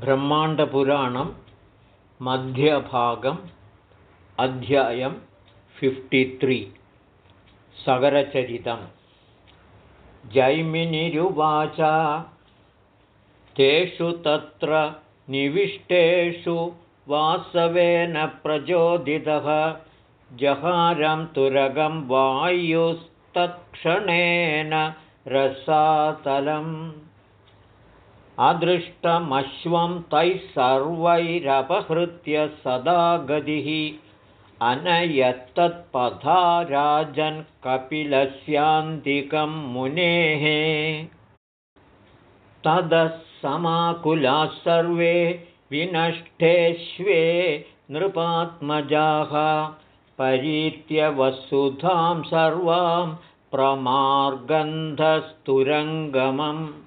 ब्रह्माण्डपुराणं मध्यभागम् अध्यायं फिफ्टित्रि सगरचरितं जैमिनिरुवाच तेषु तत्र निविष्टेषु वासवेन प्रचोदितः जहारं तुरगं वायुस्तत्क्षणेन रसातलम् अदृष्टमश्वं तैः सर्वैरपहृत्य सदा गतिः। अनयत्तत्पथा राजन् कपिलस्यान्तिकं मुनेः। ततः समाकुलाः सर्वे विनष्टेष्वे नृपात्मजाः। परीत्य वसुधां सर्वां प्रमार्गन्धस्तुरङ्गमम्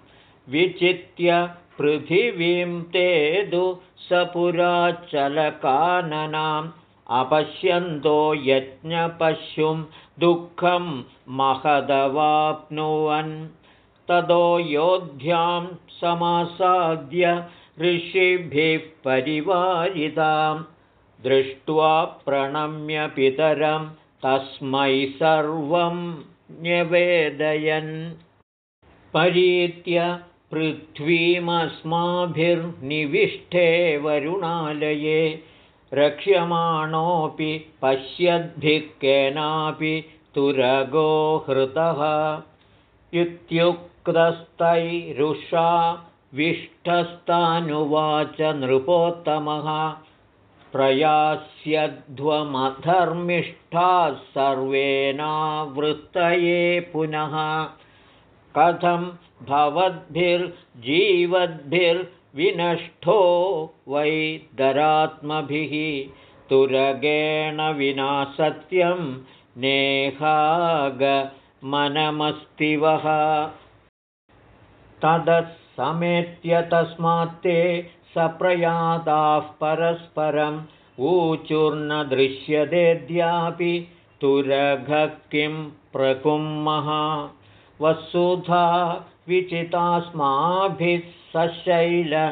विचित्य पृथिवीं तेदु स पुराचलकाननाम् अपश्यन्तो यज्ञपश्युं दुःखं महदवाप्नुवन्। ततो योध्यां समासाद्य ऋषिभिः परिवारितां दृष्ट्वा प्रणम्य पितरं तस्मै सर्वं न्यवेदयन्। परीत्य पृथ्वीमस्माभिर्निविष्टे वरुणालये रक्ष्यमाणोऽपि पश्यद्भिः केनापि तुरगो हृतः। इत्युक्तस्तैरुषा विष्ठस्तानुवाच नृपोत्तमः। प्रयास्यध्वमधर्मिष्ठाः सर्वेनावृत्तये पुनः कथं भवद्भिर्जीवद्भिर्विनष्टो वै दरात्मभिः तुरगेण विना सत्यं नेहागमनमस्तिवः। ततः समेत्य तस्मात्ते सप्रयाताः परस्परम् ऊचुर्न दृश्यतेऽद्यापि तुरघः किं प्रकुम्मः वसुधा विचितास्माभिः सशैलवनकानना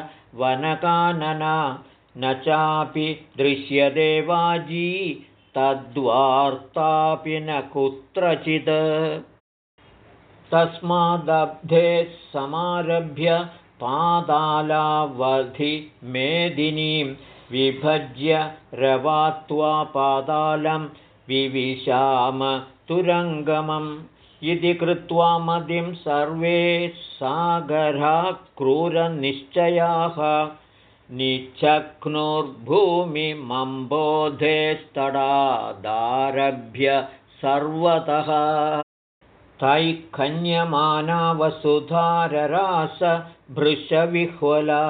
न चापि दृश्यते वाजी तद्वार्तापि न कुत्रचित् तस्मादब्धे समारभ्य पादालावधिमेदिनीं विभज्य रवात्वा पादालं विविशाम तुरङ्गमम् इति कृत्वा मदिं सर्वे सागरा क्रूरनिश्चयाः निच्छक्नुर्भूमिमम्बोधेस्तडादारभ्य सर्वतः तैः खन्यमाना वसुधाररास भृशविह्वला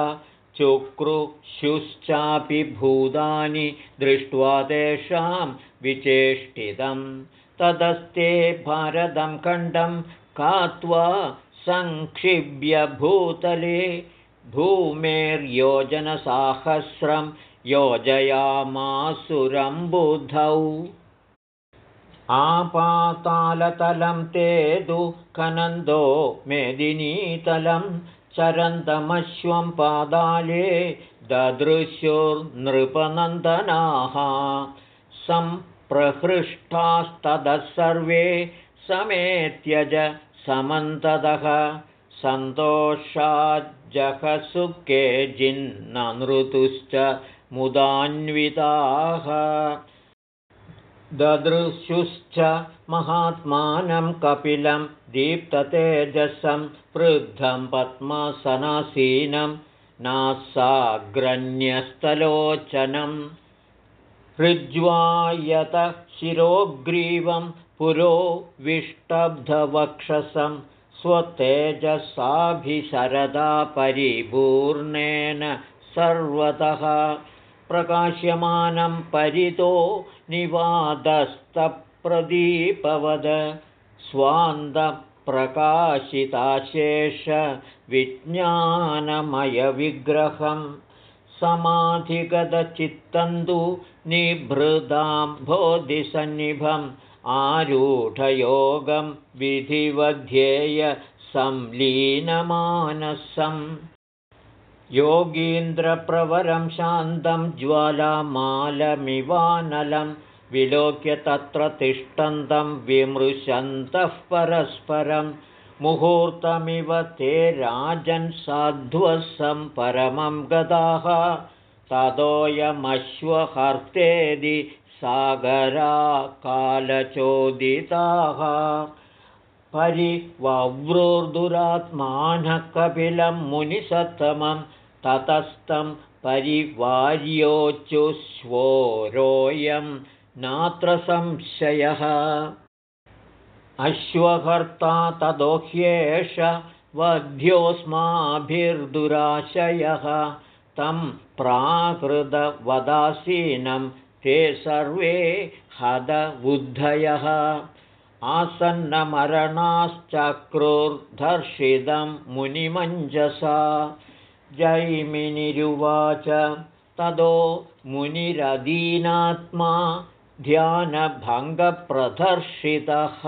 चुक्रुशुश्चापि भूतानि दृष्ट्वा तेषां विचेष्टितम् तदस्ते भारतं खण्डं कात्वा सङ्क्षिभ्य भूतले भूमेर्योजनसाहस्रं योजयामासुरम्बुधौ आपातालतलं ते दुःखनन्दो मेदिनीतलं चरन्तमश्वं पादाले ददृश्युर्नृपनन्दनाः। सं प्रहृष्टास्ततः सर्वे समेत्यज समन्ततः। सन्तोषाज्जहसुखे जिन्ननृतुश्च मुदान्विताः। ददृशुश्च महात्मानं कपिलं दीप्ततेजसं वृद्धं पद्मासनासीनं नासाग्रण्यस्तलोचनम् ऋज्वायत शिरोग्रीवं पुरो विष्टब्धवक्षसं स्वतेजसाभिशरदा परिपूर्णेन सर्वतः प्रकाश्यमानं परितो निवादस्तप्रदीपवद स्वान्तप्रकाशिताशेषविज्ञानमयविग्रहम् समाधिगतचित्तन्तु निभृदां बोधिसन्निभम् आरूढयोगं विधिवध्येय संलीनमानसम्। योगीन्द्रप्रवरं शान्तं ज्वालामालमिवानलं विलोक्य तत्र तिष्ठन्तं विमृशन्तः परस्परं मुहूर्तमिव ते राजन् साध्वसं परमं गदाः। ततोऽयमश्वहर्तेदि सागरा कालचोदिताः परिववृर्दुरात्मानः कपिलं मुनिसत्तमं ततस्तं परिवार्योच्चुश्वोरोऽयं नात्र संशयः अश्वहर्ता तदोह्येष वध्योऽस्माभिर्दुराशयः। तं प्राकृतवदासीनं ते सर्वे हदबुद्धयः। आसन्नमरणाश्चक्रुर्धर्षितं मुनिमञ्जसा। जैमिनिरुवाच तदो मुनिरदीनात्मा ध्यानभङ्गप्रदर्शितः।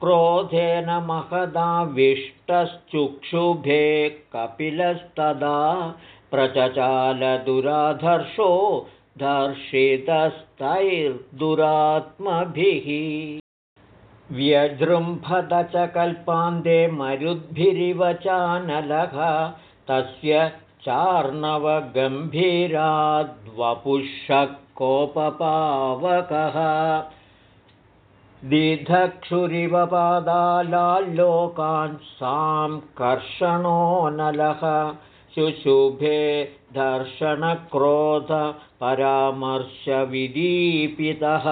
क्रोधेन महदाविष्टश्चुक्षुभे कपिलस्तदा प्रचचालदुराधर्षो दर्शितस्तैर्दुरात्मभिः। व्यजृम्भत च कल्पान्ते मरुद्भिरिव चानलः तस्य कोपपावकः। दिधक्षुरिव पादालाल्लोकान् सां कर्षणो नलः। शुशुभे दर्शनक्रोधपरामर्शविदीपितः।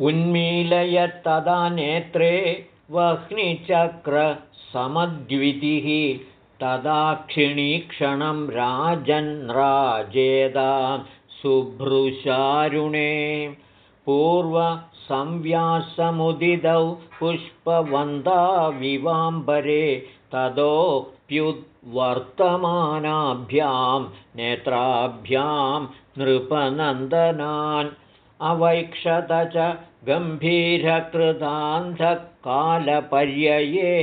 उन्मीलयत्तदा नेत्रे वह्निचक्रसमद्वितिः। तदाक्षिणीक्षणं राजेदां शुभ्रुशारुणे पूर्वसंव्यासमुदितौ पुष्पवन्दाविवाम्बरे ततोऽप्युद्वर्तमानाभ्यां नेत्राभ्यां नृपनन्दनान् अवैक्षत च गम्भीरकृतान्धकालपर्यये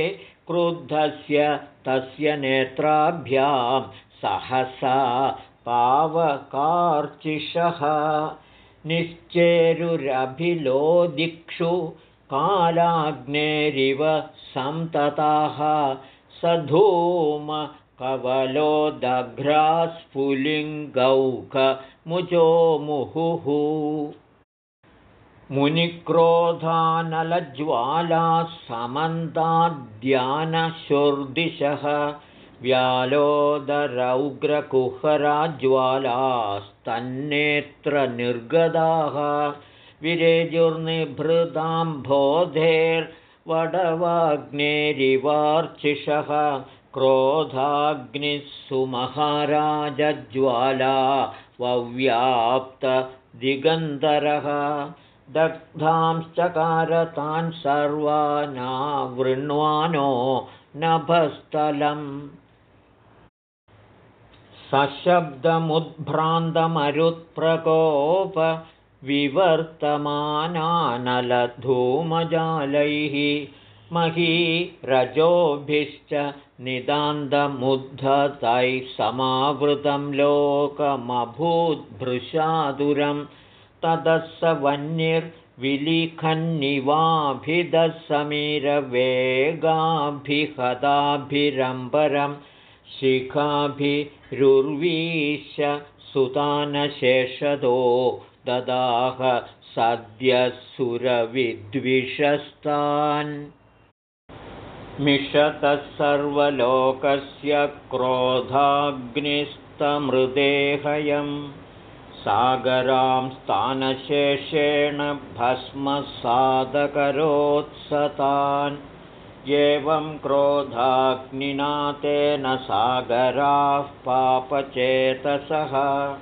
क्रुद्धस्य तस्य नेत्राभ्यां सहसा पावकार्चिषः निश्चेरुरभिलोदिक्षु कालाग्नेरिव सन्तताः स धूमकवलोदघ्रास्फुलिङ्गौखमुचो मुहुः मुनिक्रोधानलज्वालाः समन्ताद्यानशुर्दिशः व्यालोदरौग्रकुहराज्वालास्तन्नेत्रनिर्गदाः विरेजुर्निभृताम्भोधेर्वडवाग्नेरिवार्चिषः क्रोधाग्निः सुमहाराजज्वाला वव्याप्तदिगन्धरः दग्धांश्चकारतान् सर्वानावृण्वानो नभस्थलम् सशब्दमुद्भ्रान्तमरुत्प्रकोपविवर्तमानानलधूमजालैः महीरजोभिश्च निदान्तमुद्धतैः समावृतं लोकमभूद्भृशादुरम् ततः स वह्निर्विलिखन्निवाभिदः समीरवेगाभिहताभिरम्बरं शिखाभिरुर्वीश सुतानशेषतो ददाह सद्यः सुरविद्विषस्तान् मिषतः सर्वलोकस्य क्रोधाग्निस्तमृदेहयम्। सागरां स्थानशेषेण भस्मसादकरोत्सतान् एवं क्रोधाग्निना तेन सागराः पापचेतसः।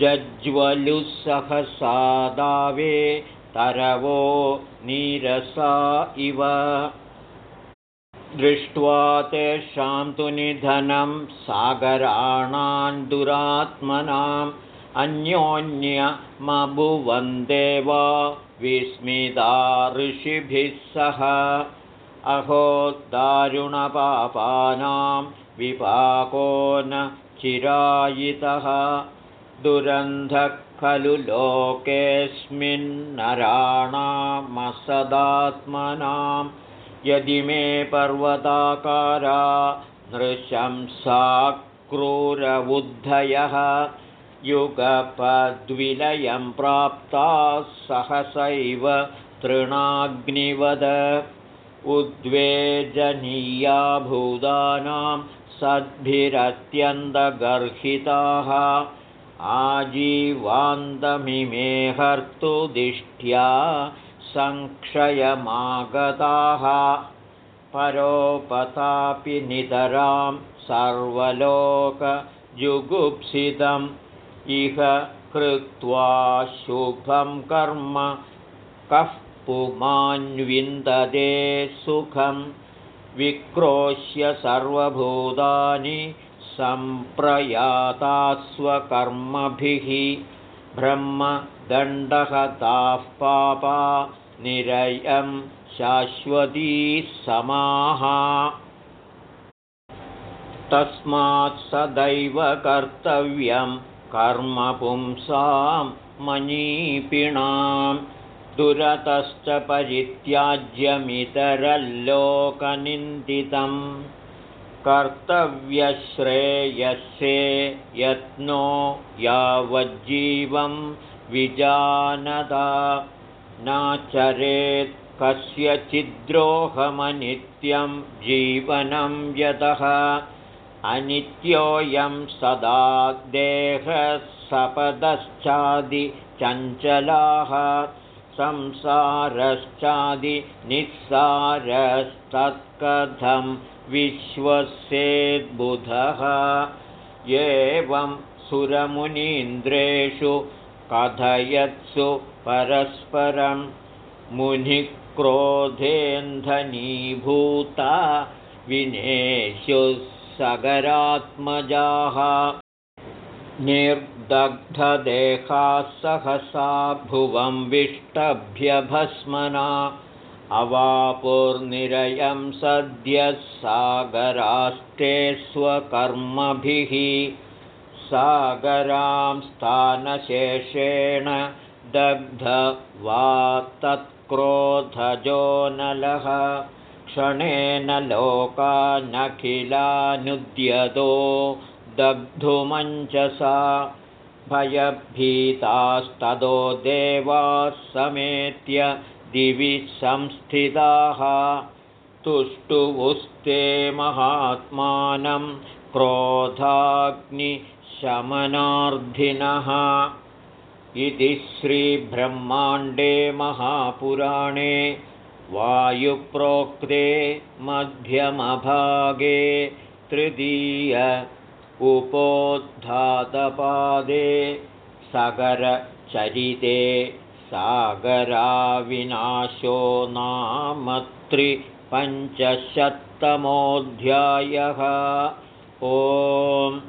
जज्ज्वलुसहसादावे तरवो नीरसा इव। दृष्ट्वा तेषां तु निधनं सागराणां दुरात्मनाम् अन्योन्यमभुवन्देव विस्मिता ऋषिभिः सह अहो दारुणपापानां विपाको न चिरायितः। दुरन्धः खलु लोकेऽस्मिन्नराणामसदात्मनां यदि मे पर्वताकारा नृशंसा क्रूरबुद्धयः युगपद्विलयं प्राप्ताः सहसैव तृणाग्निवद उद्वेजनीया भूतानां सद्भिरत्यन्तगर्हिताः आजीवान्तमिमे हर्तुदिष्ट्या संक्षयमागताः परोपतापि नितरां सर्वलोकजुगुप्सितम् इह कृत्वा शुभं कर्म कः पुमान्विन्दते सुखं विक्रोश्य सर्वभूतानि सम्प्रयातास्वकर्मभिः ब्रह्मदण्डहताः पापा निरयं शाश्वती समाः। तस्मात् सदैव कर्तव्यं कर्म पुंसां मनीपिणां दुरतश्च परित्याज्यमितरल्लोकनिन्दितं। कर्तव्यश्रेयसे यत्नो यावज्जीवं विजानता नाचरेत् कस्यचिद्रोहमनित्यं जीवनं यतः। अनित्योऽयं सदा देहसपदश्चादिचञ्चलाः संसारश्चादिनिःसारस्तत्कथं विश्वसेद्बुधः। एवं सुरमुनीन्द्रेषु कथयत्सु परस्परं मुनिक्रोधेन्धनीभूता विनेषु सगरात्मजाः निर्दग्धदेहाः सहसा भुवं विष्टभ्यभस्मना अवापुर्निरयं सद्यः सागरास्ते स्वकर्मभिः सागरां स्थानशेषेण दग्धवा तत्क्रोधजो नलः क्षणेन लोकानखिलानुद्यतो दग्धुमञ्चसा भयभीतास्ततो देवाः समेत्य दिवि संस्थिताः। तुष्टुवुस्ते महात्मानं क्रोधाग्निशमनार्थिनः इति श्रीब्रह्माण्डे महापुराणे वायुप्रोक्ते मध्यमभागे तृतीय उपोद्धातपादे सगरचरिते सागराविनाशो नाम त्रिपञ्चशत्तमोऽध्यायः। ओम्